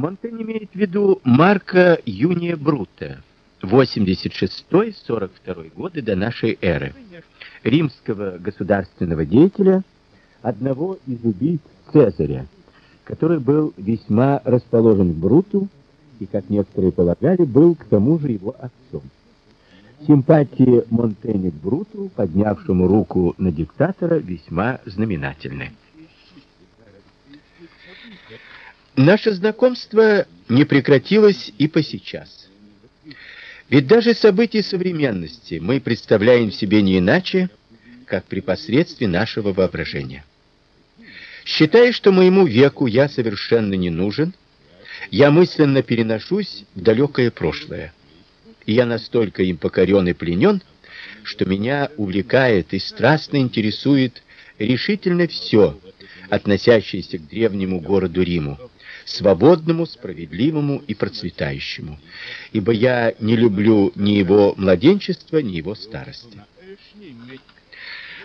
Монтень имеет в виду Марка Юния Брута, 86-42 годы до нашей эры, римского государственного деятеля, одного из убийц Цезаря, который был весьма расположен к Бруту и, как некоторые полагали, был к тому же его отцом. Симпатии Монтэня к Бруту, поднявшему руку на диктатора, весьма знаменательны. Наше знакомство не прекратилось и по сейчас. Ведь даже события современности мы представляем себе не иначе, как при посредстве нашего воображения. Считая, что моему веку я совершенно не нужен, я мысленно переношусь в далекое прошлое. И я настолько им покорен и пленен, что меня увлекает и страстно интересует решительно все, относящееся к древнему городу Риму, свободному, справедливому и процветающему. Ибо я не люблю ни его младенчества, ни его старости.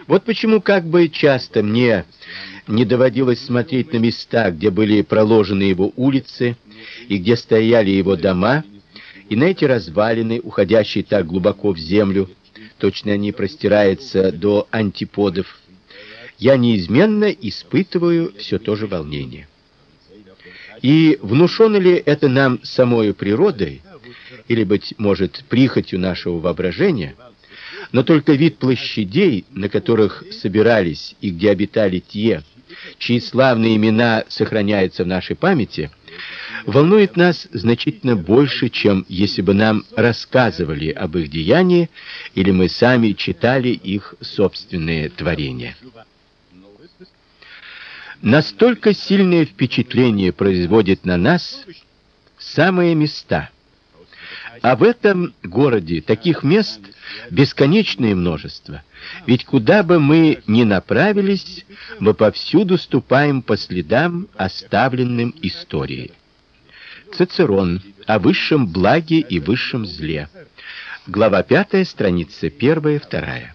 Вот почему как бы часто мне не доводилось смотреть на места, где были проложены его улицы и где стояли его дома, и на эти развалины, уходящие так глубоко в землю, точно они простираются до антиподов. Я неизменно испытываю все то же волнение. И внушено ли это нам самой природой или быть может прихотью нашего воображения? Но только вид площадей, на которых собирались и где обитали те, чьи славные имена сохраняются в нашей памяти, волнует нас значительно больше, чем если бы нам рассказывали об их деянии или мы сами читали их собственные творения. Настолько сильное впечатление производит на нас самые места. А в этом городе таких мест бесконечное множество. Ведь куда бы мы ни направились, мы повсюду ступаем по следам, оставленным историей. Цицерон о высшем благе и высшем зле. Глава 5, страница 1 и 2.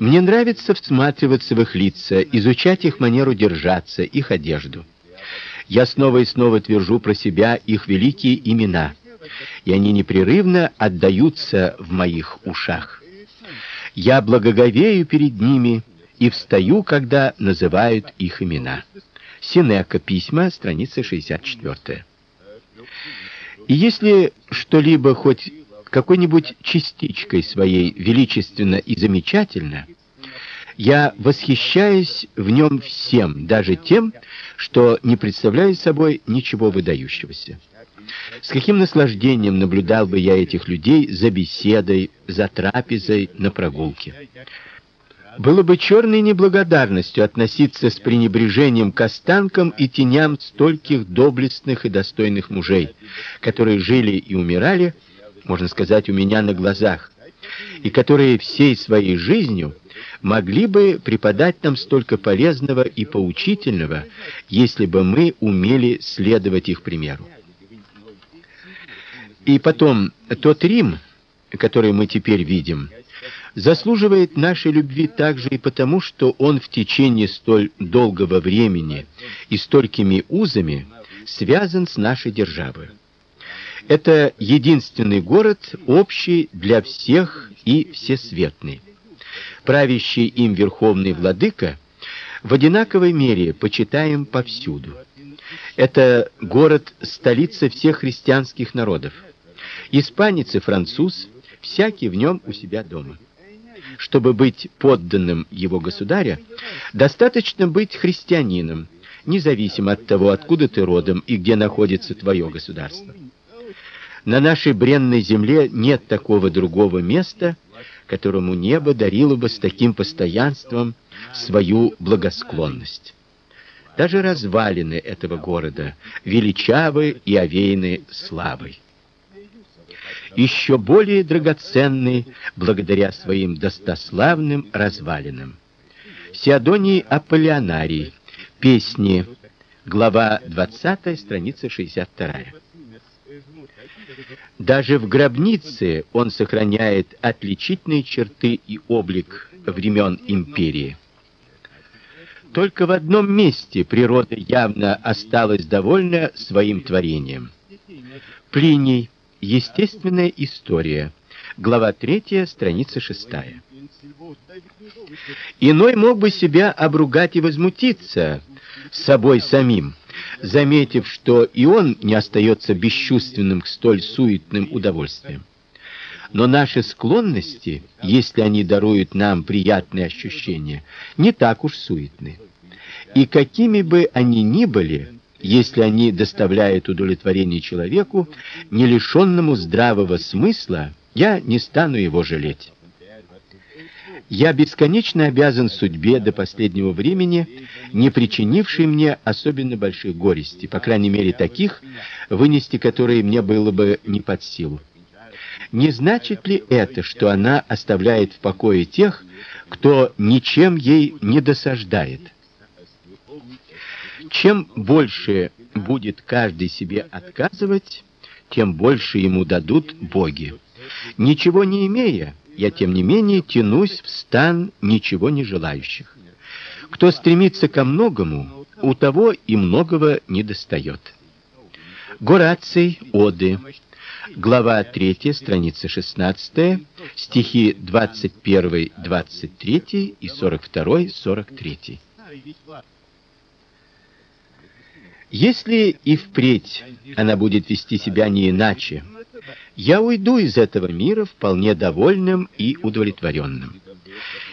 Мне нравится всматриваться в их лица, изучать их манеру держаться, их одежду. Я снова и снова твержу про себя их великие имена и они непрерывно отдаются в моих ушах. Я благоговею перед ними и встаю, когда называют их имена. Синека, письма, страница 64. И если что-либо хоть какой-нибудь частичкой своей величественно и замечательно, я восхищаюсь в нем всем, даже тем, что не представляет собой ничего выдающегося. С каким наслаждением наблюдал бы я этих людей за беседой, за трапезой на прогулке. Было бы черной неблагодарностью относиться с пренебрежением к останкам и теням стольких доблестных и достойных мужей, которые жили и умирали, можно сказать, у меня на глазах, и которые всей своей жизнью могли бы преподать нам столько полезного и поучительного, если бы мы умели следовать их примеру. И потом, тот Рим, который мы теперь видим, заслуживает нашей любви также и потому, что он в течение столь долгого времени и столькими узами связан с нашей державой. Это единственный город, общий для всех и всесветный. Правящий им верховный владыка в одинаковой мере почитаем повсюду. Это город столица всех христианских народов. Испанец и француз, всякий в нем у себя дома. Чтобы быть подданным его государя, достаточно быть христианином, независимо от того, откуда ты родом и где находится твое государство. На нашей бренной земле нет такого другого места, которому небо дарило бы с таким постоянством свою благосклонность. Даже развалины этого города величавы и овеяны славой еще более драгоценный благодаря своим достославным развалинам. Сиадоний Аполлинарий. Песни. Глава 20, страница 62. Даже в гробнице он сохраняет отличительные черты и облик времен империи. Только в одном месте природа явно осталась довольна своим творением. Плиний. Естественная история. Глава 3, страница 6. Иной мог бы себя обругать и возмутиться собой самим, заметив, что и он не остается бесчувственным к столь суетным удовольствиям. Но наши склонности, если они даруют нам приятные ощущения, не так уж суетны. И какими бы они ни были, если они доставляют удовлетворение человеку, не лишенному здравого смысла, я не стану его жалеть. Я бесконечно обязан судьбе до последнего времени, не причинившей мне особенно больших горестей, по крайней мере таких, вынести которые мне было бы не под силу. Не значит ли это, что она оставляет в покое тех, кто ничем ей не досаждает? Чем больше будет каждый себе отказывать, тем больше ему дадут боги. Ничего не имея, я тем не менее тянусь в стан ничего не желающих. Кто стремится ко многому, у того и многого не достает. Гораций, Оды, глава 3, страница 16, стихи 21, 23 и 42, 43. Если и впредь она будет вести себя не иначе, я уйду из этого мира вполне довольным и удовлетворенным.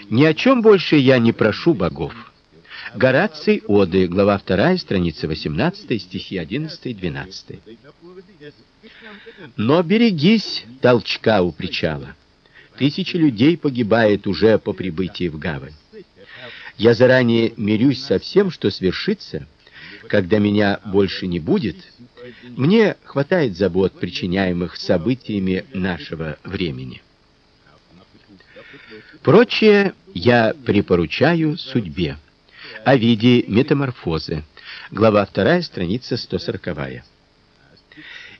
Ни о чем больше я не прошу богов. Гораций Оды, глава 2, страница 18, стихи 11 и 12. Но берегись толчка у причала. Тысячи людей погибает уже по прибытии в гавань. Я заранее мирюсь со всем, что свершится, когда меня больше не будет, мне хватает забот, причиняемых событиями нашего времени. Прочее я припоручаю судьбе. О виде метаморфозы. Глава 2, страница 140.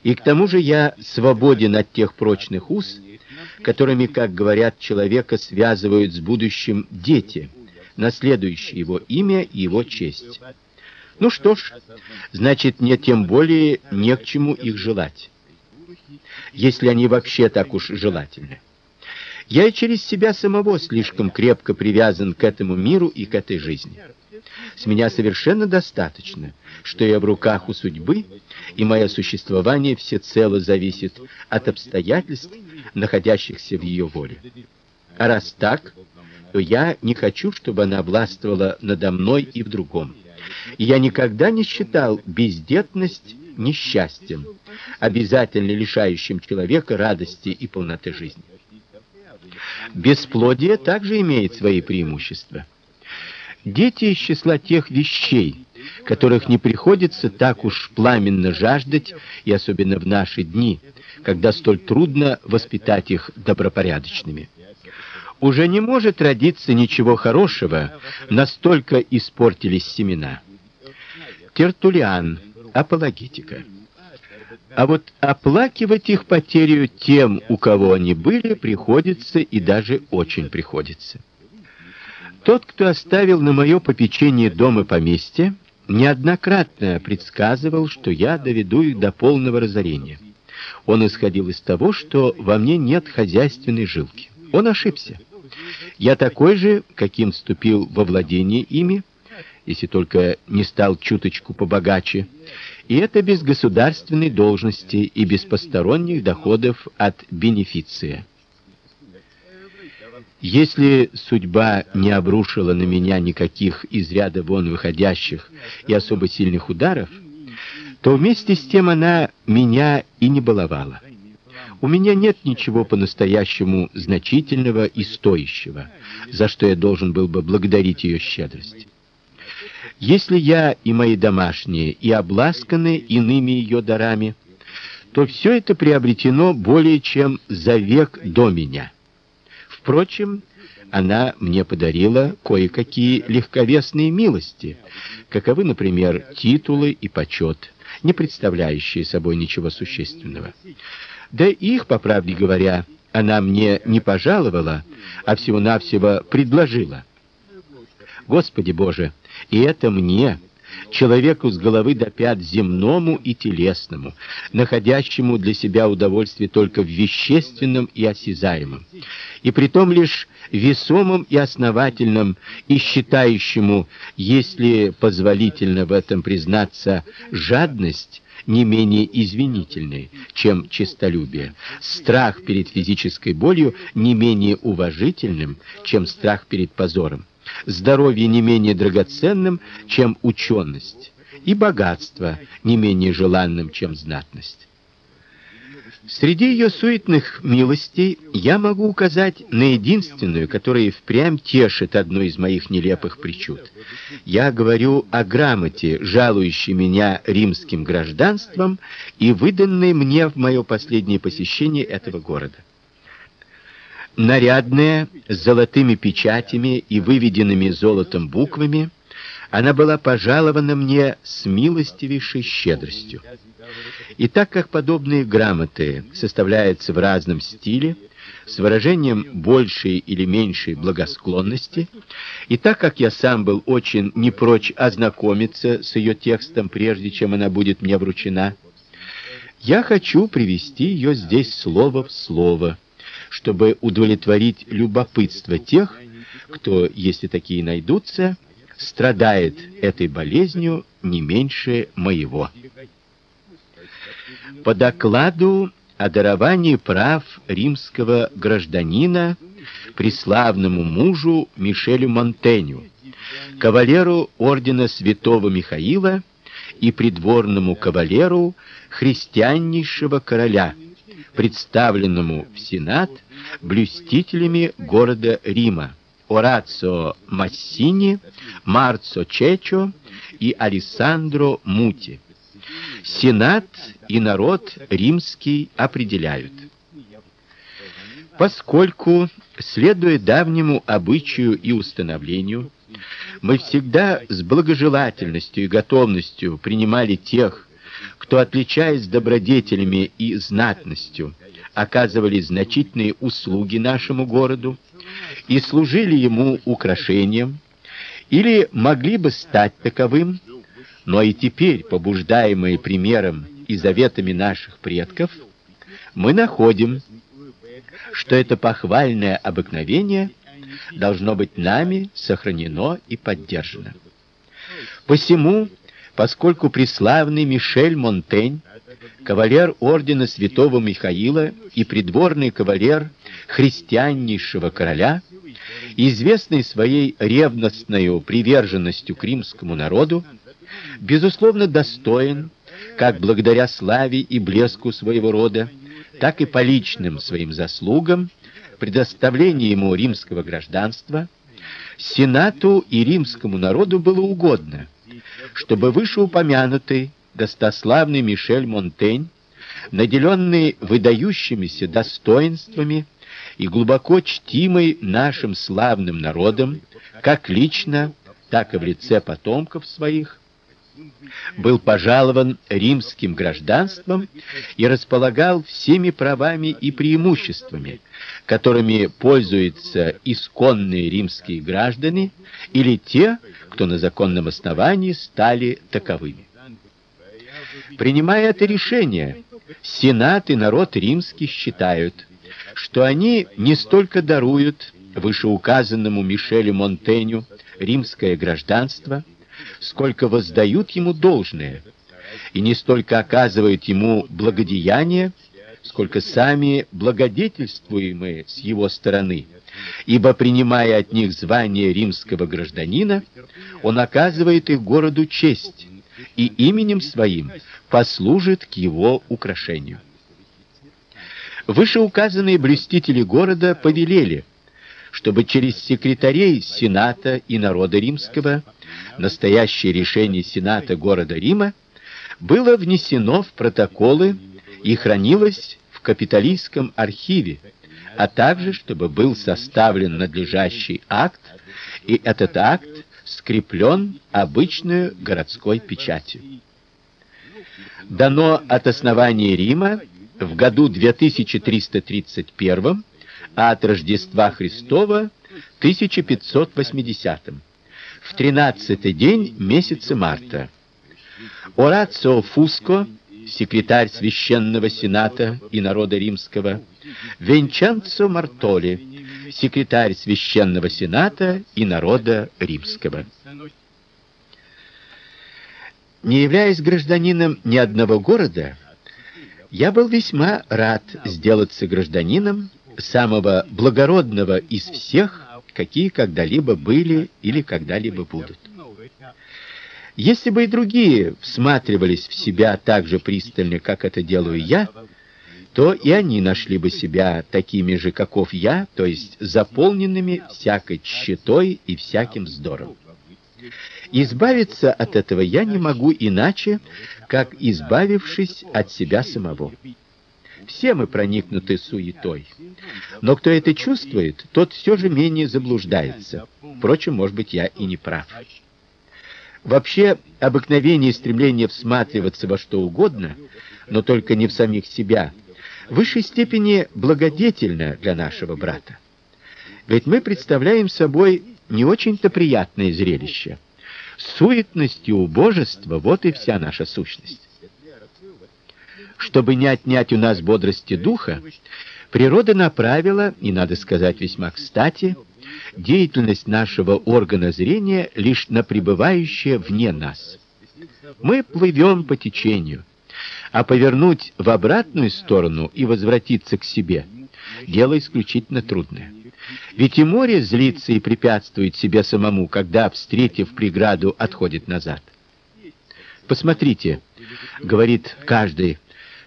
И к тому же я свободен от тех прочных уз, которыми, как говорят, человека связывают с будущим дети, наследующие его имя и его честь. Ну что ж, значит, мне тем более не к чему их желать. Если они вообще так уж желательны. Я и через себя самого слишком крепко привязан к этому миру и к этой жизни. С меня совершенно достаточно, что я в руках у судьбы, и мое существование всецело зависит от обстоятельств, находящихся в ее воле. А раз так, то я не хочу, чтобы она властвовала надо мной и в другом. Я никогда не считал бездетность несчастьем, обязательно лишающим человека радости и полноты жизни. Бесплодие также имеет свои преимущества. Дети из числа тех вещей, которых не приходится так уж пламенно жаждать, и особенно в наши дни, когда столь трудно воспитать их добропорядочными уже не может родиться ничего хорошего, настолько испортились семена. Тертулиан, апологетика. А вот оплакивать их потерю тем, у кого они были, приходится и даже очень приходится. Тот, кто оставил на мое попечение дом и поместье, неоднократно предсказывал, что я доведу их до полного разорения. Он исходил из того, что во мне нет хозяйственной жилки. Он ошибся. Я такой же, каким вступил во владение ими, если только не стал чуточку побогаче, и это без государственной должности и без посторонних доходов от бенефиция. Если судьба не обрушила на меня никаких из ряда вон выходящих и особо сильных ударов, то вместе с тем она меня и не баловала. У меня нет ничего по-настоящему значительного и стоящего, за что я должен был бы благодарить ее щедрость. Если я и мои домашние и обласканы иными ее дарами, то все это приобретено более чем за век до меня. Впрочем, она мне подарила кое-какие легковесные милости, каковы, например, титулы и почет, не представляющие собой ничего существенного. Да их, по правде говоря, она мне не пожаловала, а всего-навсего предложила. Господи Боже, И это мне, человеку с головы до пят земному и телесному, находящему для себя удовольствие только в вещественном и осязаемом, и притом лишь весомым и основательным, и считающему, если позволительно в этом признаться, жадность не менее извинительной, чем честолюбие, страх перед физической болью не менее уважительным, чем страх перед позором. Здоровье не менее драгоценным, чем ученость, и богатство не менее желанным, чем знатность. Среди ее суетных милостей я могу указать на единственную, которая впрямь тешит одну из моих нелепых причуд. Я говорю о грамоте, жалующей меня римским гражданством и выданной мне в мое последнее посещение этого города нарядная, с золотыми печатями и выведенными золотом буквами, она была пожалована мне с милостивейшей щедростью. И так как подобные грамоты составляются в разном стиле, с выражением большей или меньшей благосклонности, и так как я сам был очень не прочь ознакомиться с ее текстом прежде, чем она будет мне вручена, я хочу привести ее здесь слово в слово чтобы удовлетворить любопытство тех, кто, если такие найдутся, страдает этой болезнью не меньше моего. По докладу о даровании прав римского гражданина преславному мужу Мишелю Монтеню, кавалеру ордена Святого Михаила и придворному кавалеру христианнейшего короля представленному в Сенат блюстителями города Рима Орацио Массини, Марцо Чечо и Алессандро Мути. Сенат и народ римский определяют. Поскольку, следуя давнему обычаю и установлению, мы всегда с благожелательностью и готовностью принимали тех, кто, отличаясь добродетелями и знатностью, оказывали значительные услуги нашему городу и служили ему украшением или могли бы стать таковым, но и теперь, побуждаемые примером и заветами наших предков, мы находим, что это похвальное обыкновение должно быть нами сохранено и поддержано. Посему поскольку преславный Мишель Монтень, кавалер ордена Святого Михаила и придворный кавалер христианнейшего короля, известный своей ревностной приверженностью к римскому народу, безусловно достоин, как благодаря славе и блеску своего рода, так и по личным своим заслугам предоставления ему римского гражданства, сенату и римскому народу было угодно чтобы вышеупомянутый достославный Мишель Монтень, наделенный выдающимися достоинствами и глубоко чтимый нашим славным народом, как лично, так и в лице потомков своих, был пожалован римским гражданством и располагал всеми правами и преимуществами, которыми пользуются исконные римские граждане или те, кто на законном основании стали таковыми. Принимая это решение, сенат и народ римский считают, что они не столько даруют вышеуказанному Мишелю Монтеню римское гражданство, сколько воздают ему должное, и не столько оказывают ему благодеяние, сколько сами благодетельствуемые с его стороны. Ибо принимая от них звание римского гражданина, он оказывает их городу честь и именем своим послужит к его украшению. Вышеуказанные блюстители города повелели, чтобы через секретарей сената и народа римского настоящее решение сената города Рима было внесено в протоколы и хранилось в капитолийском архиве, а также чтобы был составлен надлежащий акт, и этот акт скреплен обычной городской печатью. Дано от основания Рима в году 2331, а от Рождества Христова 1580 в тринадцатый день месяца марта. Орацио Фуско, секретарь священного сената и народа римского, Венчанцо Мартоли, секретарь священного сената и народа римского. Не являясь гражданином ни одного города, я был весьма рад сделаться гражданином самого благородного из всех, какие когда-либо были или когда-либо будут. Если бы и другие всматривались в себя так же пристально, как это делаю я, то и они нашли бы себя такими же, каков я, то есть заполненными всякой тщетой и всяким здором. Избавиться от этого я не могу иначе, как избавившись от себя самого. Все мы проникнуты суетой. Но кто это чувствует, тот все же менее заблуждается. Впрочем, может быть, я и не прав. Вообще, обыкновение и стремление всматриваться во что угодно, но только не в самих себя, в высшей степени благодетельно для нашего брата. Ведь мы представляем собой не очень-то приятное зрелище. Суетность и убожество вот и вся наша сущность. Чтобы не отнять у нас бодрости духа, природа направила, и надо сказать весьма кстати, деятельность нашего органа зрения лишь на пребывающее вне нас. Мы плывем по течению, а повернуть в обратную сторону и возвратиться к себе дело исключительно трудное. Ведь и море злится и препятствует себе самому, когда, встретив преграду, отходит назад. Посмотрите, говорит каждый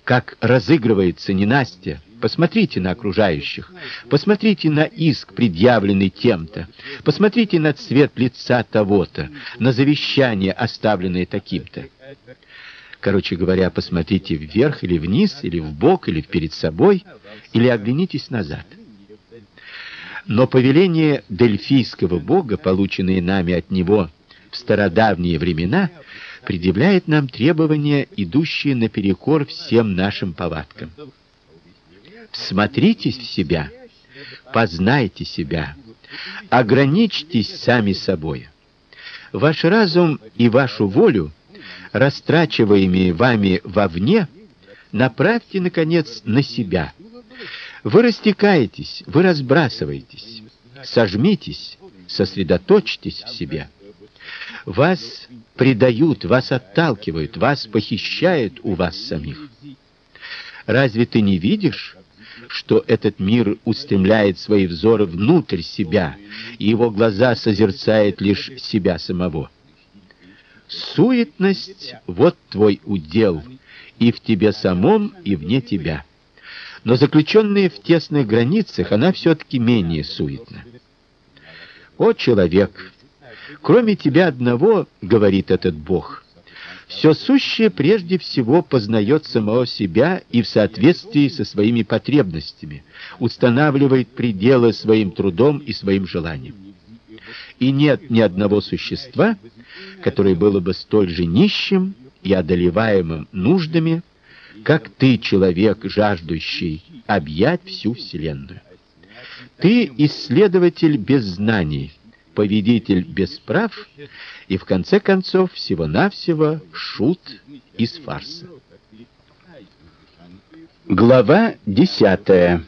как разыгрывается ненастье. Посмотрите на окружающих. Посмотрите на иск, предъявленный тем-то. Посмотрите на цвет лица того-то, на завещание, оставленное таким-то. Короче говоря, посмотрите вверх или вниз, или в бок, или перед собой, или оглянитесь назад. Но повеление дельфийского бога, полученные нами от него в стародавние времена, предъявляет нам требования, идущие наперекор всем нашим повадкам. Всмотритесь в себя, познайте себя, ограничьтесь сами собой. Ваш разум и вашу волю, растрачиваемые вами вовне, направьте наконец на себя. Вы растекаетесь, вы разбрасываетесь. Сожмитесь, сосредоточьтесь в себе. Вас предают, вас отталкивают, вас похищают у вас самих. Разве ты не видишь, что этот мир устремляет свои взоры внутрь себя, и его глаза созерцают лишь себя самого? Суетность вот твой удел, и в тебе самом, и вне тебя. Но заключенная в тесных границах, она все таки менее суетна. О человек, Кроме тебя одного, говорит этот Бог, все сущее прежде всего познает самого себя и в соответствии со своими потребностями, устанавливает пределы своим трудом и своим желаниям. И нет ни одного существа, которое было бы столь же нищим и одолеваемым нуждами, как ты, человек, жаждущий объять всю вселенную. Ты исследователь без знаний, победитель без прав и в конце концов всего-навсего шут из фарса. Глава 10.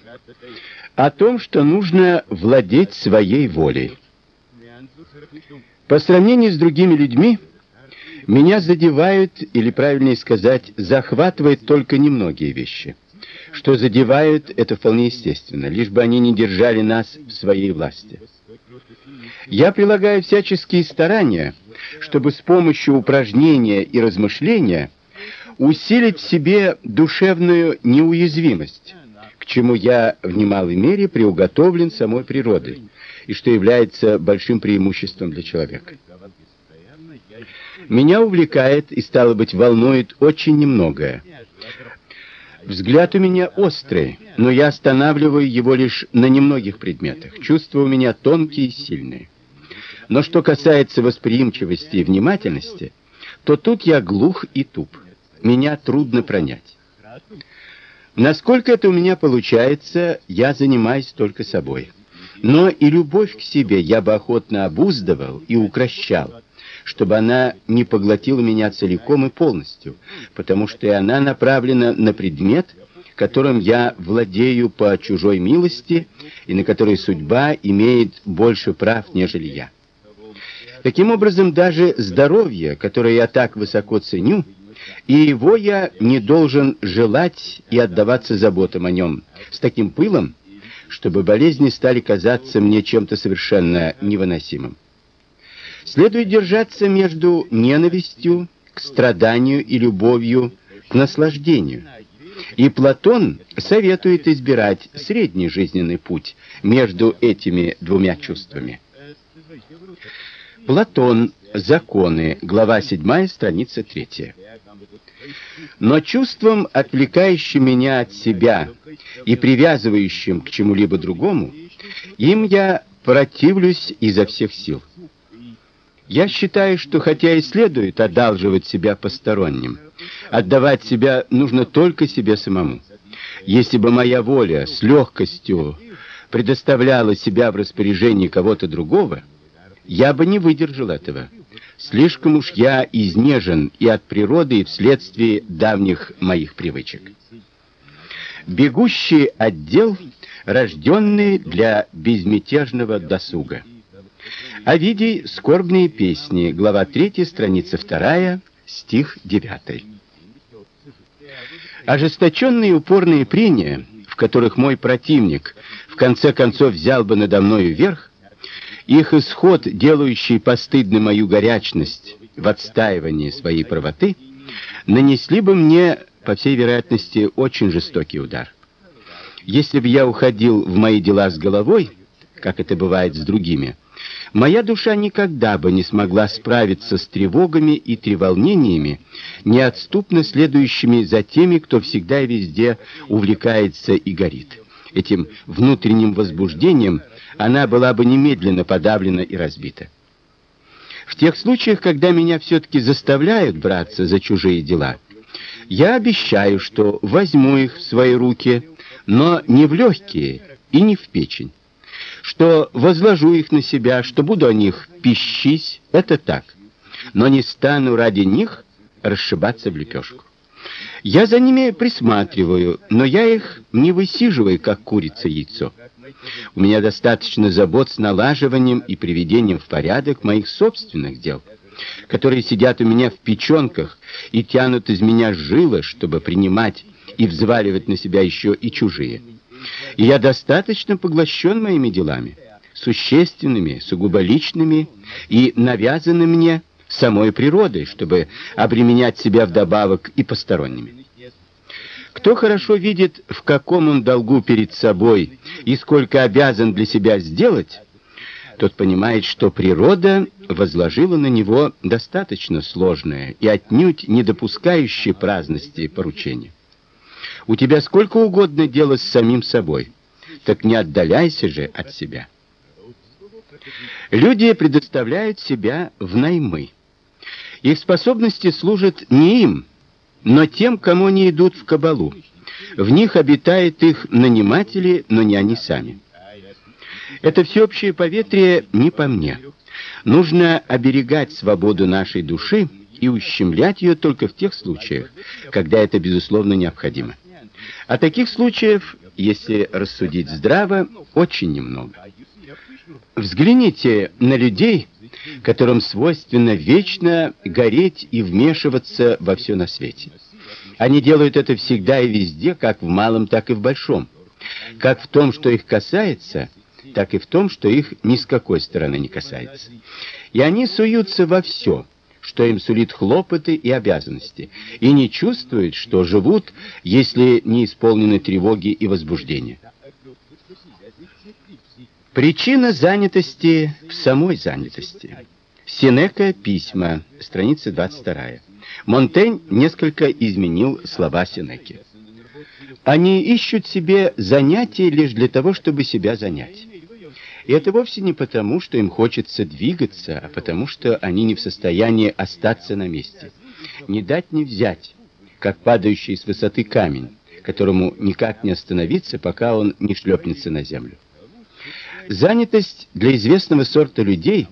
О том, что нужно владеть своей волей. По сравнению с другими людьми, меня задевают, или правильнее сказать, захватывают только немногие вещи. Что задевают это вполне естественно, лишь бы они не держали нас в своей власти. Я прилагаю всяческие старания, чтобы с помощью упражнения и размышления усилить в себе душевную неуязвимость, к чему я в немалой мере приуготовлен самой природой, и что является большим преимуществом для человека. Меня увлекает и стало быть волнует очень немногое. Взгляд у меня острый, но я останавливаю его лишь на немногих предметах. Чувства у меня тонкие и сильные. Но что касается восприимчивости и внимательности, то тут я глух и туп. Меня трудно пронять. Насколько это у меня получается, я занимаюсь только собой. Но и любовь к себе я бы охотно обуздывал и укращал, чтобы она не поглотила меня целиком и полностью, потому что и она направлена на предмет, которым я владею по чужой милости и на который судьба имеет больше прав, нежели я. Таким образом, даже здоровье, которое я так высоко ценю, и его я не должен желать и отдаваться заботам о нем с таким пылом, чтобы болезни стали казаться мне чем-то совершенно невыносимым. Следует держаться между ненавистью к страданию и любовью к наслаждению. И Платон советует избирать средний жизненный путь между этими двумя чувствами. Платон. Законы. Глава 7, страница 3. Но чувством, отвлекающим меня от себя и привязывающим к чему-либо другому, им я противлюсь изо всех сил. Я считаю, что хотя и следует одалживать себя посторонним, отдавать себя нужно только себе самому. Если бы моя воля с легкостью предоставляла себя в распоряжение кого-то другого, я бы не выдержал этого. Слишком уж я изнежен и от природы, и вследствие давних моих привычек. Бегущий отдел, рожденный для безмятежного досуга. Овидий Скорбные песни, глава 3, страница 2, стих 9. Ожесточенные упорные прения, в которых мой противник в конце концов взял бы надо мною верх, их исход, делающий постыдной мою горячность в отстаивании своей правоты, нанесли бы мне, по всей вероятности, очень жестокий удар. Если бы я уходил в мои дела с головой, как это бывает с другими, моя душа никогда бы не смогла справиться с тревогами и треволнениями, неотступно следующими за теми, кто всегда и везде увлекается и горит. Этим внутренним возбуждением она была бы немедленно подавлена и разбита. В тех случаях, когда меня все таки заставляют браться за чужие дела, я обещаю, что возьму их в свои руки, но не в легкие и не в печень. Что возложу их на себя, что буду о них пищись это так. Но не стану ради них расшибаться в лепешку. Я за ними присматриваю, но я их не высиживаю, как курица яйцо. У меня достаточно забот с налаживанием и приведением в порядок моих собственных дел, которые сидят у меня в печёнках и тянут из меня жилы, чтобы принимать и взваливать на себя еще и чужие. Я достаточно поглощен моими делами, существенными, сугубо личными и навязанными мне самой природой, чтобы обременять себя вдобавок и посторонними. Кто хорошо видит, в каком он долгу перед собой и сколько обязан для себя сделать, тот понимает, что природа возложила на него достаточно сложное и отнюдь не допускающее праздности поручение. У тебя сколько угодно дела с самим собой, так не отдаляйся же от себя. Люди предоставляют себя в наймы. Их способности служат не им, но тем, кому они идут в кабалу. В них обитают их наниматели, но не они сами. Это всеобщее поветрие не по мне. Нужно оберегать свободу нашей души и ущемлять ее только в тех случаях, когда это безусловно необходимо. А таких случаев, если рассудить здраво, очень немного. Взгляните на людей, которым свойственно вечно гореть и вмешиваться во все на свете. Они делают это всегда и везде, как в малом, так и в большом. Как в том, что их касается, так и в том, что их ни с какой стороны не касается. И они суются во все, что им сулит хлопоты и обязанности, и не чувствуют, что живут, если не исполнены тревоги и возбуждения. Причина занятости в самой занятости. Сенека письма, страница 22. Монтень несколько изменил слова Сенеки. Они ищут себе занятия лишь для того, чтобы себя занять. И это вовсе не потому, что им хочется двигаться, а потому что они не в состоянии остаться на месте. Не дать не взять, как падающий с высоты камень, которому никак не остановиться, пока он не шлепнется на землю. Занятость для известного сорта людей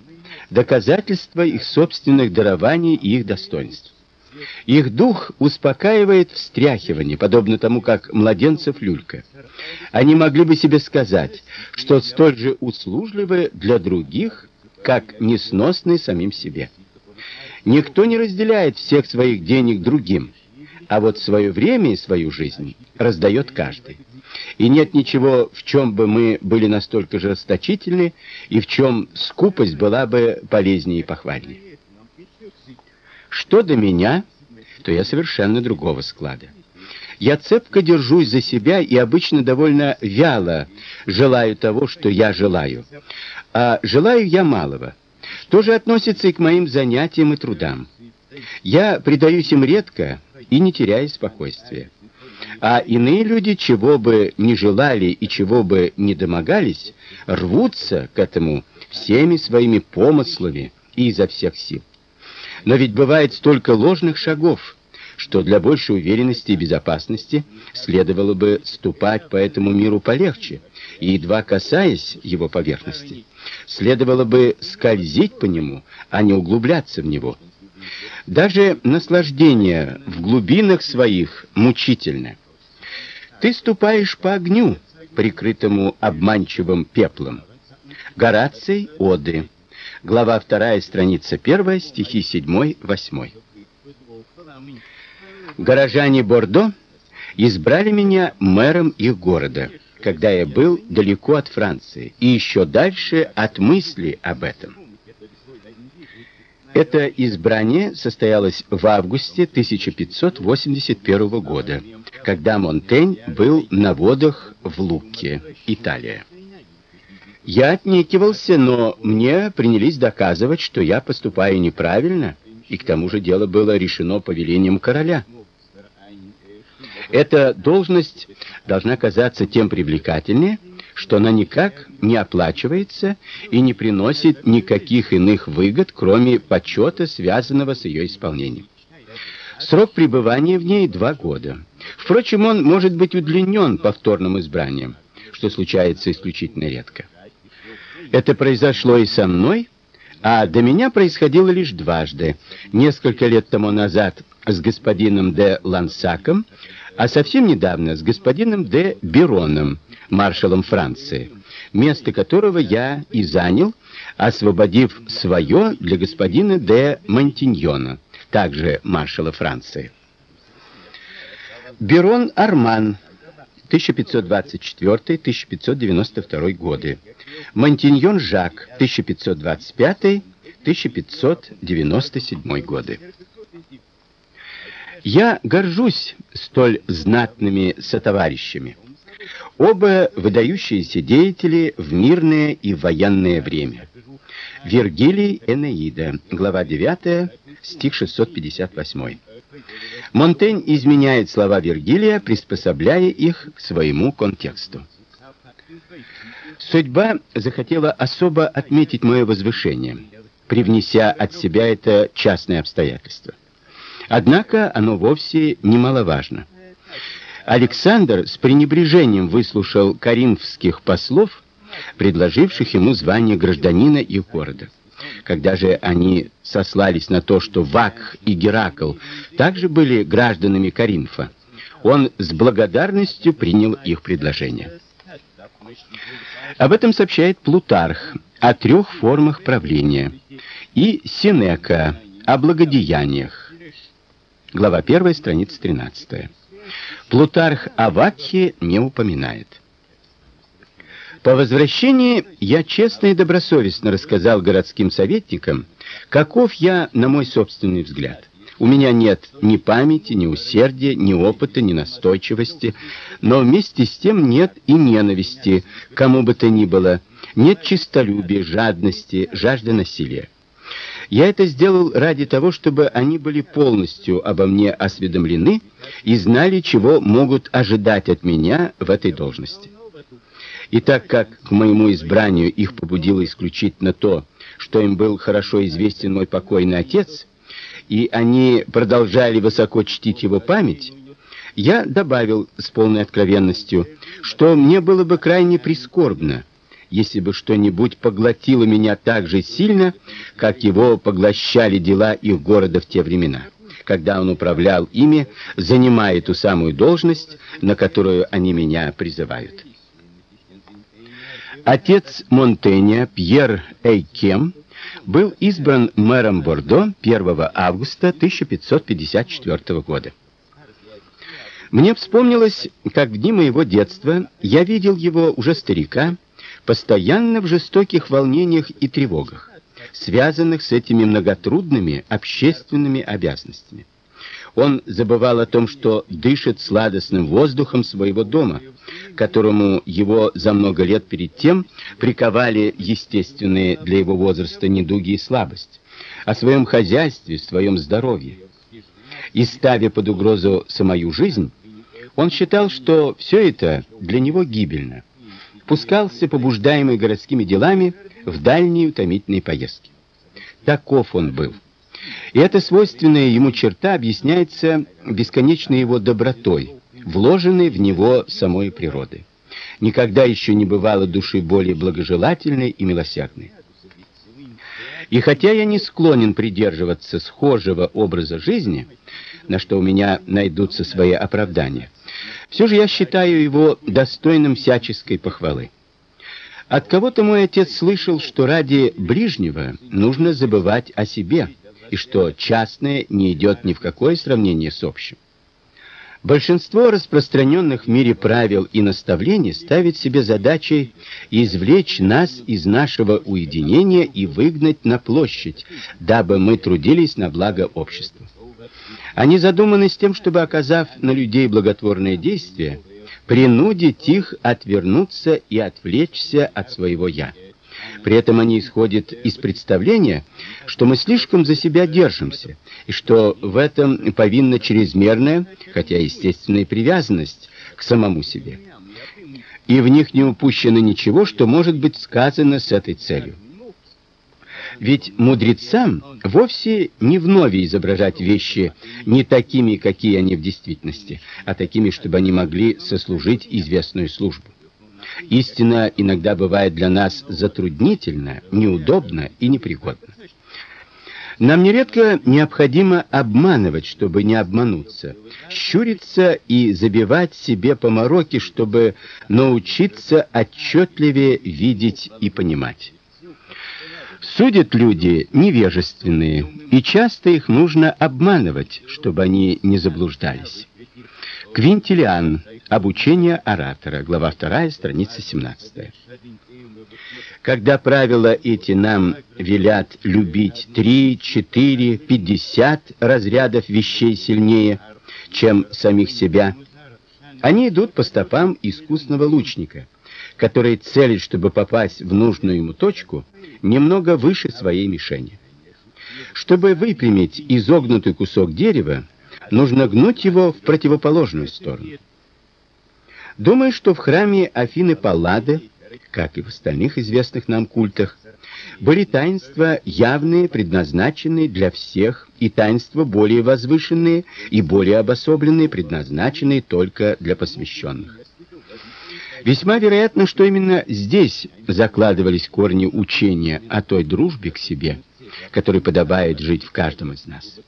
доказательство их собственных дарований и их достоинств. Их дух успокаивает встряхивание, подобно тому, как младенцев люлька. Они могли бы себе сказать, что столь же услужливы для других, как несносны самим себе. Никто не разделяет всех своих денег другим, а вот свое время и свою жизнь раздает каждый. И нет ничего, в чем бы мы были настолько же расточительны, и в чем скупость была бы полезнее и похвальнее. Что до меня, то я совершенно другого склада. Я цепко держусь за себя и обычно довольно вяло желаю того, что я желаю. А желаю я малого. То же относится и к моим занятиям и трудам. Я предаюсь им редко и не теряя спокойствия. А иные люди, чего бы не желали и чего бы не домогались, рвутся к этому всеми своими помыслами и изо всех сил. Но ведь бывает столько ложных шагов, что для большей уверенности и безопасности следовало бы ступать по этому миру полегче, и едва касаясь его поверхности, следовало бы скользить по нему, а не углубляться в него. Даже наслаждение в глубинах своих мучительно. Ты ступаешь по огню, прикрытому обманчивым пеплом. Гораций Оды. Глава 2, страница 1, стихи 7-8. Горожане Бордо избрали меня мэром их города, когда я был далеко от Франции и еще дальше от мысли об этом. Это избрание состоялось в августе 1581 года, когда Монтень был на водах в Лукке, Италия. Я отнекивался, но мне принялись доказывать, что я поступаю неправильно, и к тому же дело было решено повелением короля. Эта должность должна казаться тем привлекательнее, что она никак не оплачивается и не приносит никаких иных выгод, кроме почета, связанного с ее исполнением. Срок пребывания в ней два года. Впрочем, он может быть удлинен повторным избранием, что случается исключительно редко. Это произошло и со мной, а до меня происходило лишь дважды. Несколько лет тому назад с господином де Лансаком, а совсем недавно с господином де Бироном, маршалом Франции, место которого я и занял, освободив свое для господина де Монтиньона, также маршала Франции. Бирон Арман 1524-1592 годы. Монтиньон Жак 1525-1597 годы. Я горжусь столь знатными сотоварищами. Оба выдающиеся деятели в мирное и военное время. Вергилий Энеида, глава 9, стих 658. Монтень изменяет слова Вергилия, приспособляя их к своему контексту. Судьба захотела особо отметить мое возвышение, привнеся от себя это частное обстоятельство. Однако оно вовсе не маловажно. Александр с пренебрежением выслушал коринфских послов, предложивших ему звание гражданина их города. Когда же они сослались на то, что Вакх и Геракл также были гражданами Коринфа, он с благодарностью принял их предложение. Об этом сообщает Плутарх о трех формах правления и Сенека о благодеяниях. Глава 1, страница 13. Плутарх о Вакхе не упоминает. По возвращении я честно и добросовестно рассказал городским советникам, каков я, на мой собственный взгляд. У меня нет ни памяти, ни усердия, ни опыта, ни настойчивости, но вместе с тем нет и ненависти кому бы то ни было, нет честолюбия, жадности, жажды насилия. Я это сделал ради того, чтобы они были полностью обо мне осведомлены и знали, чего могут ожидать от меня в этой должности. И так как к моему избранию их побудило исключительно то, что им был хорошо известен мой покойный отец, и они продолжали высоко чтить его память, я добавил с полной откровенностью, что мне было бы крайне прискорбно, если бы что-нибудь поглотило меня так же сильно, как его поглощали дела их города в те времена, когда он управлял ими, занимая ту самую должность, на которую они меня призывают. Отец Монтенья, Пьер Эйкем, был избран мэром Бордо 1 августа 1554 года. Мне вспомнилось, как в дни моего детства я видел его уже старика, постоянно в жестоких волнениях и тревогах, связанных с этими многотрудными общественными обязанностями. Он забывал о том, что дышит сладостным воздухом своего дома, которому его за много лет перед тем приковали естественные для его возраста недуги и слабость, о своем хозяйстве, своем здоровье. И ставя под угрозу самую жизнь, он считал, что все это для него гибельно. Пускался, побуждаемый городскими делами, в дальние утомительные поездки. Таков он был. И эта свойственная ему черта объясняется бесконечной его добротой, вложенной в него самой природой. Никогда еще не бывало души более благожелательной и милосердной. И хотя я не склонен придерживаться схожего образа жизни, на что у меня найдутся свои оправдания, все же я считаю его достойным всяческой похвалы. От кого-то мой отец слышал, что ради ближнего нужно забывать о себе – и что частное не идет ни в какое сравнение с общим. Большинство распространенных в мире правил и наставлений ставит себе задачей извлечь нас из нашего уединения и выгнать на площадь, дабы мы трудились на благо общества. Они задуманы с тем, чтобы оказав на людей благотворное действие, принудить их отвернуться и отвлечься от своего я. При этом они исходят из представления, что мы слишком за себя держимся, и что в этом повинна чрезмерная, хотя естественная привязанность к самому себе. И в них не упущено ничего, что может быть сказано с этой целью. Ведь мудрецам вовсе не вновь изображать вещи не такими, какие они в действительности, а такими, чтобы они могли сослужить известную службу. Истина иногда бывает для нас затруднительна, неудобна и непригодна. Нам нередко необходимо обманывать, чтобы не обмануться, щуриться и забивать себе помороки, чтобы научиться отчетливее видеть и понимать. Судят люди невежественные, и часто их нужно обманывать, чтобы они не заблуждались. Квинтилиан. Обучение оратора. Глава 2, страница 17. Когда правила эти нам велят любить 3, 4, 50 разрядов вещей сильнее, чем самих себя, они идут по стопам искусного лучника, который целит, чтобы попасть в нужную ему точку, немного выше своей мишени. Чтобы выпрямить изогнутый кусок дерева, нужно гнуть его в противоположную сторону. Думаю, что в храме Афины Паллады, как и в остальных известных нам культах, были таинства явные, предназначенные для всех, и таинства более возвышенные и более обособленные, предназначенные только для посвященных. Весьма вероятно, что именно здесь закладывались корни учения о той дружбе к себе, которой подобает жить в каждом из нас.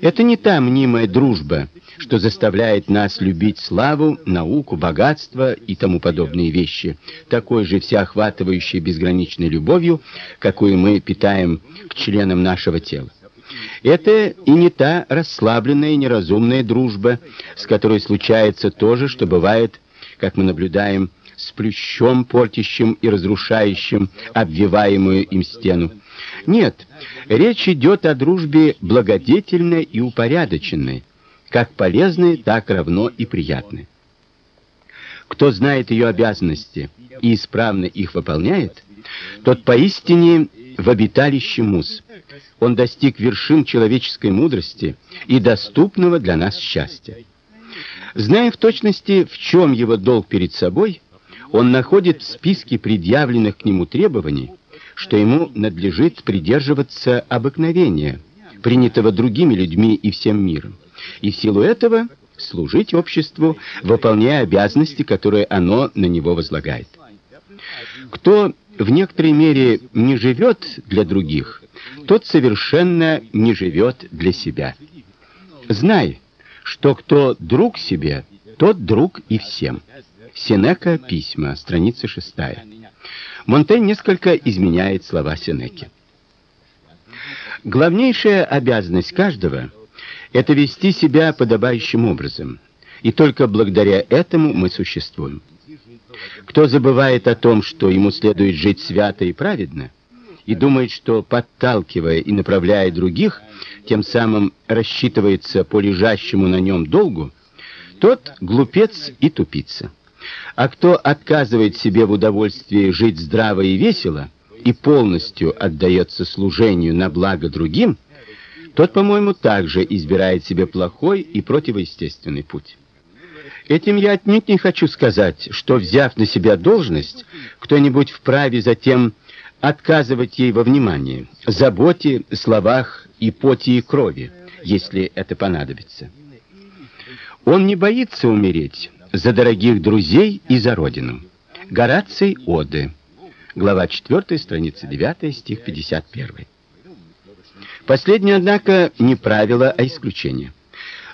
Это не та мнимая дружба, что заставляет нас любить славу, науку, богатство и тому подобные вещи, такой же всеохватывающей безграничной любовью, какую мы питаем к членам нашего тела. Это и не та расслабленная и неразумная дружба, с которой случается то же, что бывает, как мы наблюдаем, с плющом, портящим и разрушающим обвиваемую им стену. Нет, речь идет о дружбе благодетельной и упорядоченной, как полезной, так равно и приятной. Кто знает ее обязанности и исправно их выполняет, тот поистине в обиталище мус. Он достиг вершин человеческой мудрости и доступного для нас счастья. Зная в точности, в чем его долг перед собой, он находит в списке предъявленных к нему требований, что ему надлежит придерживаться обыкновения, принятого другими людьми и всем миром, и в силу этого служить обществу, выполняя обязанности, которые оно на него возлагает. Кто в некоторой мере не живет для других, тот совершенно не живет для себя. Знай, что кто друг себе, тот друг и всем. Сенека, письма, страница 6. Монтень несколько изменяет слова Сенеки. Главнейшая обязанность каждого это вести себя подобающим образом, и только благодаря этому мы существуем. Кто забывает о том, что ему следует жить свято и праведно, и думает, что подталкивая и направляя других, тем самым рассчитывается по лежащему на нем долгу, тот глупец и тупица. А кто отказывает себе в удовольствии жить здраво и весело и полностью отдается служению на благо другим, тот, по-моему, также избирает себе плохой и противоестественный путь. Этим я отнюдь не хочу сказать, что взяв на себя должность, кто-нибудь вправе затем отказывать ей во внимании, заботе, словах и поте и крови, если это понадобится. Он не боится умереть за дорогих друзей и за родину. Гораций Оды. Глава 4, страница 9, стих 51. Последнее, однако, не правило, а исключение.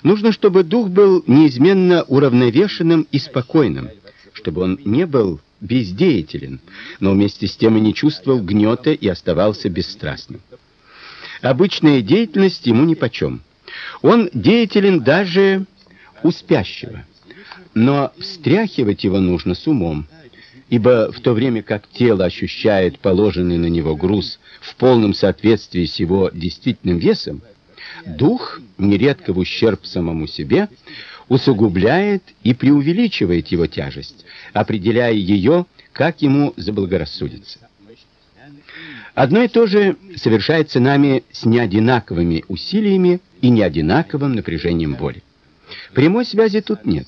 Нужно, чтобы дух был неизменно уравновешенным и спокойным, чтобы он не был бездеятелен, но вместе с тем и не чувствовал гнета и оставался бесстрастным. Обычная деятельность ему нипочем. Он деятелен даже у спящего. Но встряхивать его нужно с умом, ибо в то время как тело ощущает положенный на него груз в полном соответствии с его действительным весом, Дух, нередко в ущерб самому себе, усугубляет и преувеличивает его тяжесть, определяя ее, как ему заблагорассудится. Одно и то же совершается нами с неодинаковыми усилиями и неодинаковым напряжением воли. Прямой связи тут нет.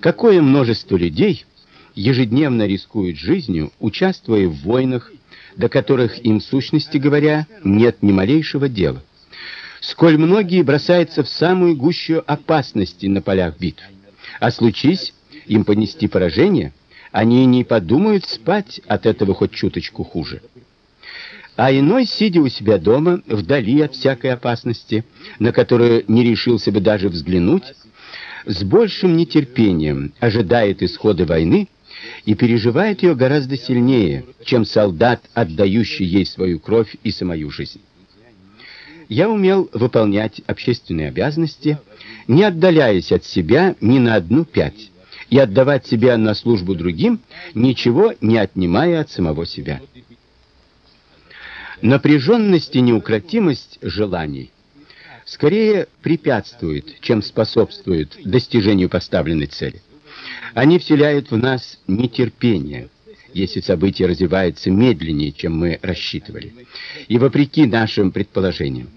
Какое множество людей ежедневно рискуют жизнью, участвуя в войнах, до которых им сущности говоря нет ни малейшего дела сколь многие бросаются в самую гущу опасности на полях битв. А случись им понести поражение, они не подумают спать от этого хоть чуточку хуже. А иной, сидя у себя дома, вдали от всякой опасности, на которую не решился бы даже взглянуть, с большим нетерпением ожидает исхода войны и переживает ее гораздо сильнее, чем солдат, отдающий ей свою кровь и самую жизнь я умел выполнять общественные обязанности, не отдаляясь от себя ни на одну пять, и отдавать себя на службу другим, ничего не отнимая от самого себя. Напряженность и неукротимость желаний скорее препятствуют, чем способствуют достижению поставленной цели. Они вселяют в нас нетерпение, если события развиваются медленнее, чем мы рассчитывали, и вопреки нашим предположениям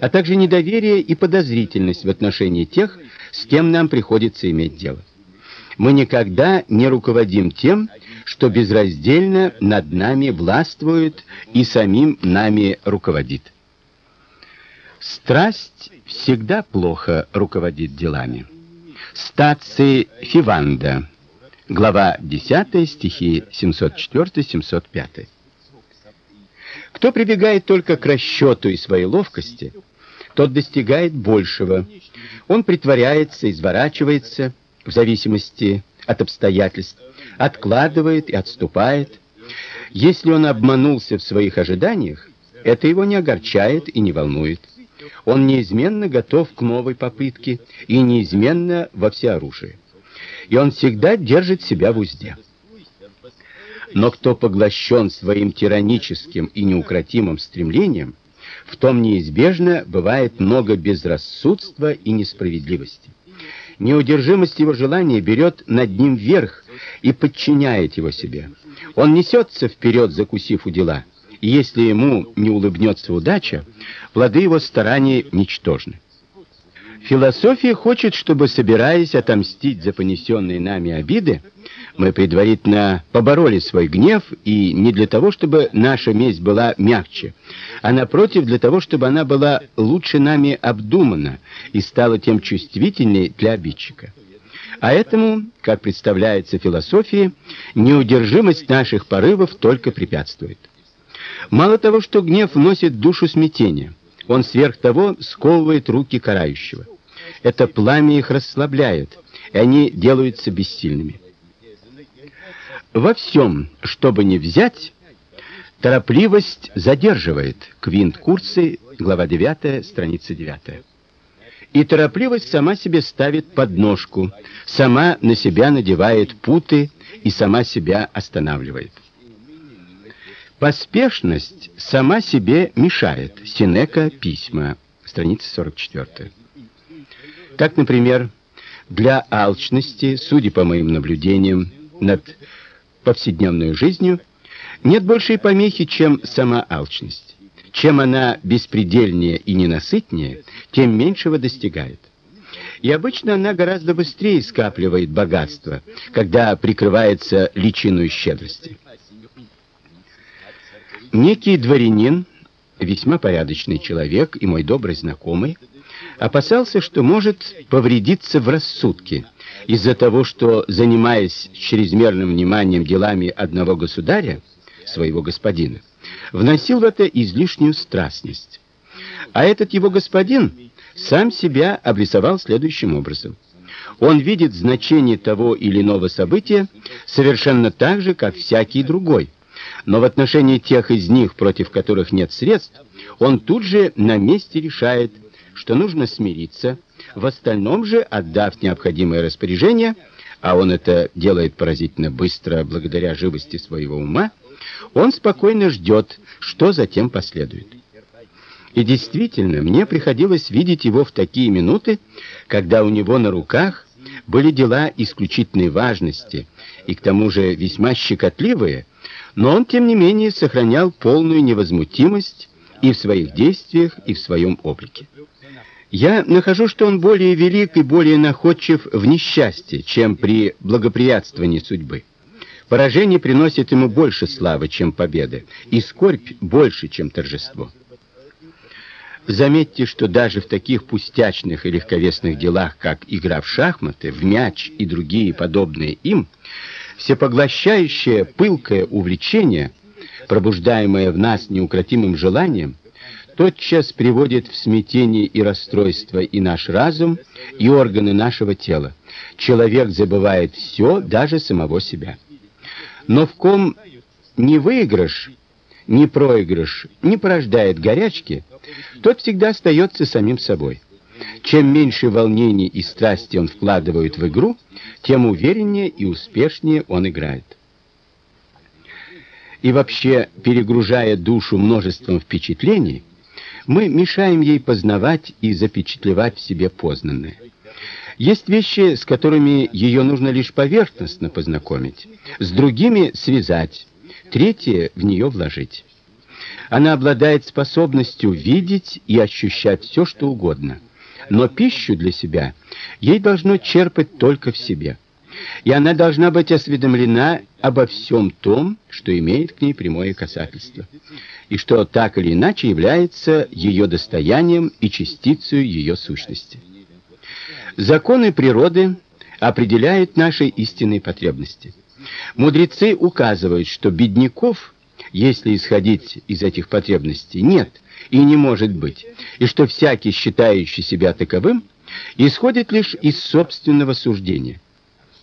а также недоверие и подозрительность в отношении тех, с кем нам приходится иметь дело. Мы никогда не руководим тем, что безраздельно над нами властвует и самим нами руководит. Страсть всегда плохо руководит делами. Стации Фиванда. Глава 10, стихи 704-705. Кто прибегает только к расчету и своей ловкости, тот достигает большего. Он притворяется, изворачивается в зависимости от обстоятельств, откладывает и отступает. Если он обманулся в своих ожиданиях, это его не огорчает и не волнует. Он неизменно готов к новой попытке и неизменно во всеоружии. И он всегда держит себя в узде. Но кто поглощен своим тираническим и неукротимым стремлением, в том неизбежно бывает много безрассудства и несправедливости. Неудержимость его желания берет над ним верх и подчиняет его себе. Он несется вперед, закусив у дела, если ему не улыбнется удача, плоды его стараний ничтожны. Философия хочет, чтобы, собираясь отомстить за понесенные нами обиды, мы предварительно побороли свой гнев, и не для того, чтобы наша месть была мягче, а напротив, для того, чтобы она была лучше нами обдумана и стала тем чувствительнее для обидчика. А этому, как представляется философии, неудержимость наших порывов только препятствует. Мало того, что гнев вносит душу смятение, он сверх того сковывает руки карающего. Это пламя их расслабляет, и они делаются бессильными. Во всем, что бы ни взять, торопливость задерживает. Квинт Курций, глава 9, страница 9. И торопливость сама себе ставит подножку, сама на себя надевает путы и сама себя останавливает. Поспешность сама себе мешает. Синека письма, страница 44. Так, например, для алчности, судя по моим наблюдениям над повседневной жизнью, нет большей помехи, чем сама алчность. Чем она беспредельнее и ненасытнее, тем меньшего достигает. И обычно она гораздо быстрее скапливает богатство, когда прикрывается личиной щедрости. Некий дворянин, весьма порядочный человек и мой добрый знакомый, опасался, что может повредиться в рассудке из-за того, что, занимаясь чрезмерным вниманием делами одного государя, своего господина, вносил в это излишнюю страстность. А этот его господин сам себя обрисовал следующим образом: он видит значение того или иного события совершенно так же, как всякий другой. Но в отношении тех из них, против которых нет средств, он тут же на месте решает, что нужно смириться, в остальном же, отдав необходимое распоряжение, а он это делает поразительно быстро благодаря живости своего ума, он спокойно ждет, что затем последует. И действительно, мне приходилось видеть его в такие минуты, когда у него на руках были дела исключительной важности и к тому же весьма щекотливые, но он тем не менее сохранял полную невозмутимость и в своих действиях, и в своем облике. Я нахожу, что он более велик и более находчив в несчастье, чем при благоприятствовании судьбы. Поражение приносит ему больше славы, чем победы, и скорбь больше, чем торжество. Заметьте, что даже в таких пустячных и легковесных делах, как игра в шахматы, в мяч и другие подобные им, всепоглощающее пылкое увлечение, пробуждаемое в нас неукротимым желанием, тотчас приводит в смятение и расстройство и наш разум, и органы нашего тела. Человек забывает все, даже самого себя. Но в ком не выигрыш, не проигрыш не порождает горячки, тот всегда остается самим собой. Чем меньше волнений и страсти он вкладывает в игру, тем увереннее и успешнее он играет. И вообще, перегружая душу множеством впечатлений, мы мешаем ей познавать и запечатлевать в себе познанное. Есть вещи, с которыми ее нужно лишь поверхностно познакомить, с другими связать, третье в нее вложить. Она обладает способностью видеть и ощущать все, что угодно, но пищу для себя ей должно черпать только в себе. И она должна быть осведомлена обо всем том, что имеет к ней прямое касательство, и что так или иначе является ее достоянием и частицей ее сущности. Законы природы определяют наши истинные потребности. Мудрецы указывают, что бедняков, если исходить из этих потребностей, нет и не может быть, и что всякий, считающий себя таковым, исходит лишь из собственного суждения.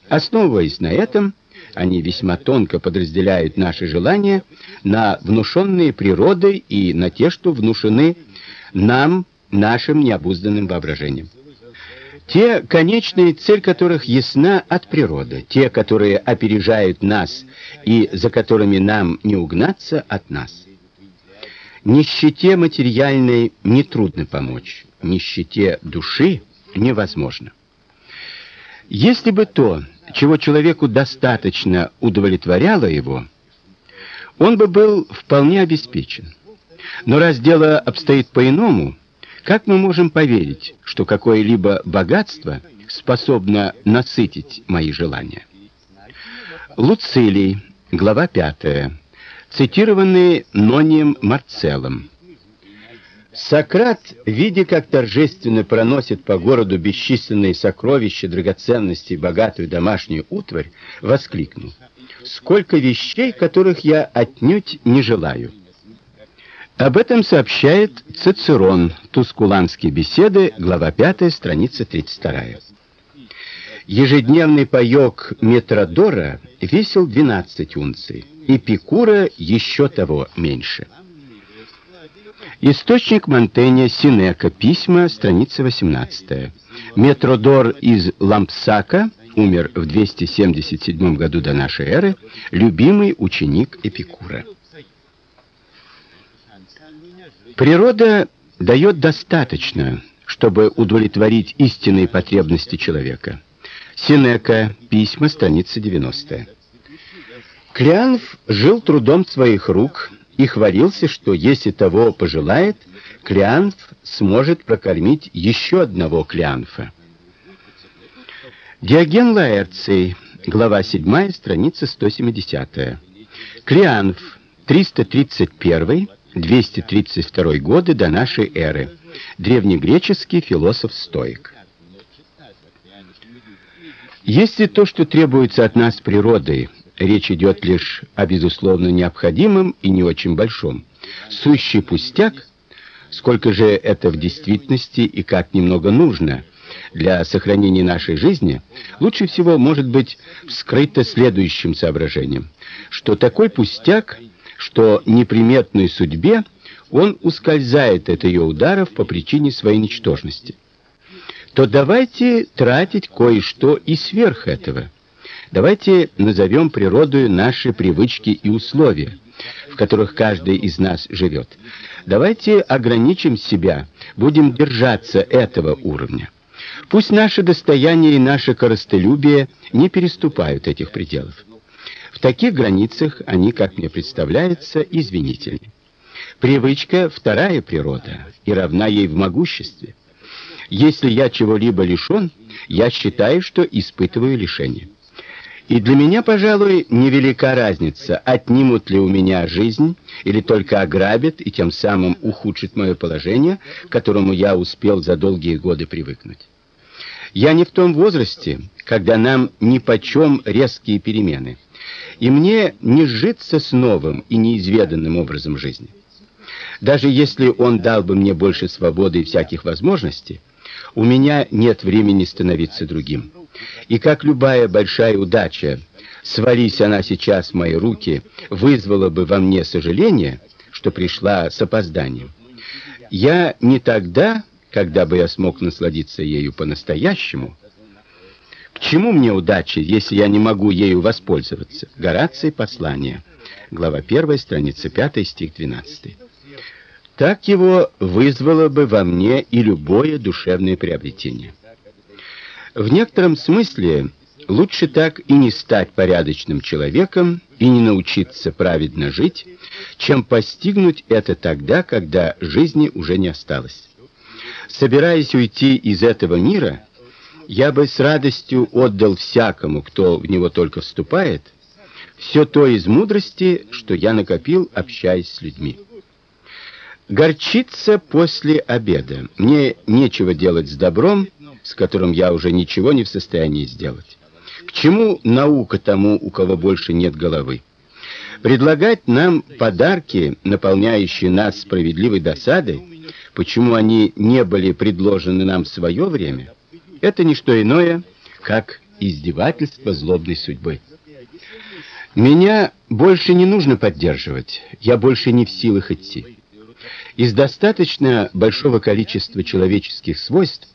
Основываясь на этом, они весьма тонко подразделяют наши желания на внушенные природой и на те, что внушены нам нашим необузданным воображением. Те конечные цель которых ясна от природы, те, которые опережают нас и за которыми нам не угнаться от нас. Нищете материальной не трудно помочь, нищете души невозможно. Если бы то, чего человеку достаточно удовлетворяло его, он бы был вполне обеспечен. Но раз дело обстоит по-иному, как мы можем поверить, что какое-либо богатство способно насытить мои желания? Луцилий, глава 5. Цитированный Нонием Марцеллом. Сократ, видя, как торжественно проносит по городу бесчисленные сокровища, драгоценности, богатую домашнюю утварь, воскликнул: "Сколько вещей, которых я отнюдь не желаю!" Об этом сообщает Цицерон, Тускуланские беседы, глава 5, страница 32. Ежедневный паёк Метродора весил 12 унций, Эпикура еще того меньше. Источник Монтэня, Синека, письма, страница 18. Метродор из Лампсака, умер в 277 году до нашей эры, любимый ученик Эпикура. Природа дает достаточно, чтобы удовлетворить истинные потребности человека. Синека, письма, страница 90. Клеанф жил трудом своих рук и хвалился, что если того пожелает, Клеанф сможет прокормить еще одного Клеанфа. Диоген Лаэрций, глава 7, страница 170. Клеанф, 331-232 годы до нашей эры. Древнегреческий философ-стоик. Если то, что требуется от нас природой, речь идет лишь о безусловно необходимом и не очень большом, сущий пустяк, сколько же это в действительности и как немного нужно для сохранения нашей жизни, лучше всего может быть вскрыто следующим соображением, что такой пустяк, что неприметной судьбе он ускользает от ее ударов по причине своей ничтожности то давайте тратить кое-что и сверх этого. Давайте назовем природой наши привычки и условия, в которых каждый из нас живет. Давайте ограничим себя, будем держаться этого уровня. Пусть наше достояние и наше корыстолюбие не переступают этих пределов. В таких границах они, как мне представляется, извинительны. Привычка вторая природа и равна ей в могуществе. Если я чего-либо лишён, я считаю, что испытываю лишение. И для меня, пожалуй, невелика разница, отнимут ли у меня жизнь или только ограбят и тем самым ухудшат мое положение, к которому я успел за долгие годы привыкнуть. Я не в том возрасте, когда нам нипочем резкие перемены. И мне не житься с новым и неизведанным образом жизни. Даже если он дал бы мне больше свободы и всяких возможностей, у меня нет времени становиться другим. И как любая большая удача, свались она сейчас в мои руки, вызвала бы во мне сожаление, что пришла с опозданием. Я не тогда, когда бы я смог насладиться ею по-настоящему. К чему мне удача, если я не могу ею воспользоваться? Гораций послание. Глава 1, страница 5, стих 12. Так его вызвало бы во мне и любое душевное приобретение. В некотором смысле лучше так и не стать порядочным человеком и не научиться праведно жить, чем постигнуть это тогда, когда жизни уже не осталось. Собираясь уйти из этого мира, я бы с радостью отдал всякому, кто в него только вступает, все то из мудрости, что я накопил, общаясь с людьми. Горчица после обеда. Мне нечего делать с добром, с которым я уже ничего не в состоянии сделать. К чему наука тому, у кого больше нет головы? Предлагать нам подарки, наполняющие нас справедливой досадой, почему они не были предложены нам в свое время, это не что иное, как издевательство злобной судьбы. Меня больше не нужно поддерживать. Я больше не в силах идти. Из достаточно большого количества человеческих свойств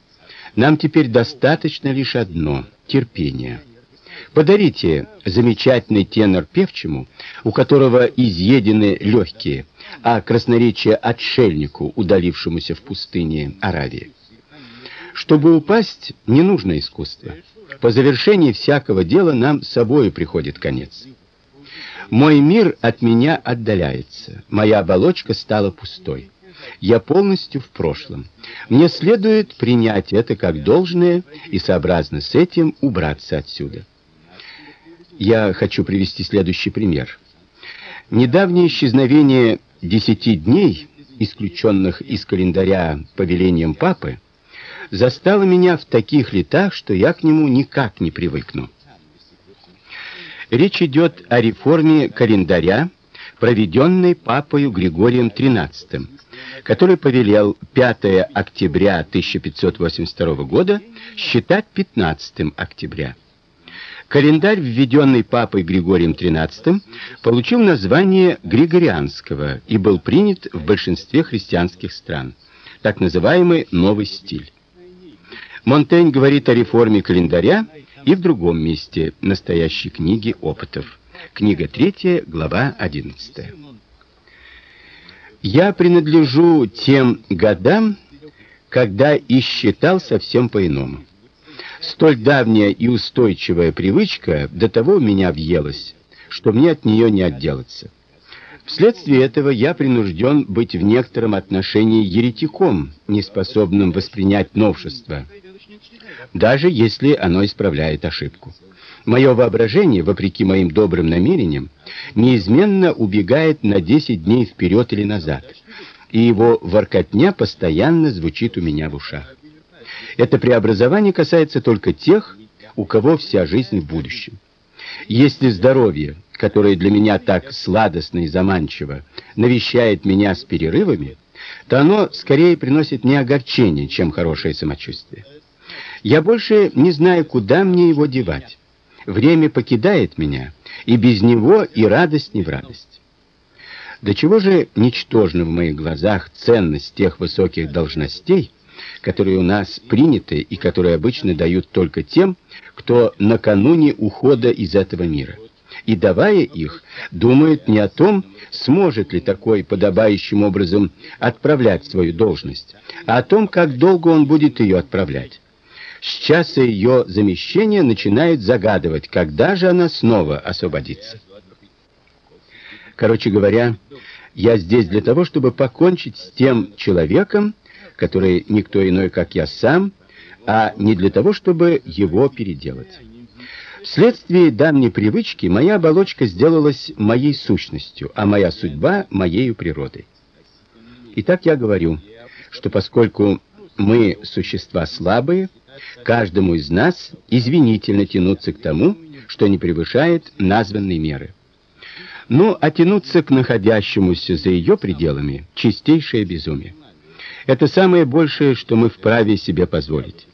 нам теперь достаточно лишь одно терпение. Подарите замечательный тенор певчему, у которого изъедены легкие, а красноречие отшельнику, удалившемуся в пустыне Аравии. Чтобы упасть, не нужно искусство. По завершении всякого дела нам с собой приходит конец. Мой мир от меня отдаляется. Моя оболочка стала пустой. Я полностью в прошлом. Мне следует принять это как должное и сообразно с этим убраться отсюда. Я хочу привести следующий пример. Недавнее исчезновение десяти дней исключенных из календаря повелением папы, застало меня в таких летах, что я к нему никак не привыкну. Речь идет о реформе календаря, проведенной папою Григорием XIII, который повелел 5 октября 1582 года считать 15 октября. Календарь, введенный папой Григорием XIII, получил название Григорианского и был принят в большинстве христианских стран, так называемый новый стиль. Монтень говорит о реформе календаря и в другом месте настоящей книги опытов. Книга 3, глава 11. Я принадлежу тем годам, когда и считал совсем по-иному. Столь давняя и устойчивая привычка до того в меня въелась, что мне от нее не отделаться. Вследствие этого я принужден быть в некотором отношении еретиком, неспособным воспринять новшество, даже если оно исправляет ошибку. Мое воображение, вопреки моим добрым намерениям, неизменно убегает на 10 дней вперед или назад, и его воркотня постоянно звучит у меня в ушах. Это преобразование касается только тех, у кого вся жизнь в будущем. Если здоровье, которое для меня так сладостно и заманчиво, навещает меня с перерывами, то оно скорее приносит мне огорчение, чем хорошее самочувствие. Я больше не знаю, куда мне его девать. Время покидает меня, и без него и радость не в радость. До чего же ничтожна в моих глазах ценность тех высоких должностей, которые у нас приняты и которые обычно дают только тем, кто накануне ухода из этого мира. И давая их, думает не о том, сможет ли такой подобающим образом отправлять свою должность, а о том, как долго он будет ее отправлять. С часа ее замещения начинает загадывать, когда же она снова освободится. Короче говоря, я здесь для того, чтобы покончить с тем человеком, который никто иной, как я сам, а не для того, чтобы его переделать. Вследствие давней привычки моя оболочка сделалась моей сущностью, а моя судьба моей природой. Итак, я говорю, что поскольку мы существа слабые, каждому из нас извинительно тянуться к тому, что не превышает названной меры. Но а тянуться к находящемуся за ее пределами чистейшее безумие. Это самое большее, что мы вправе себе позволить.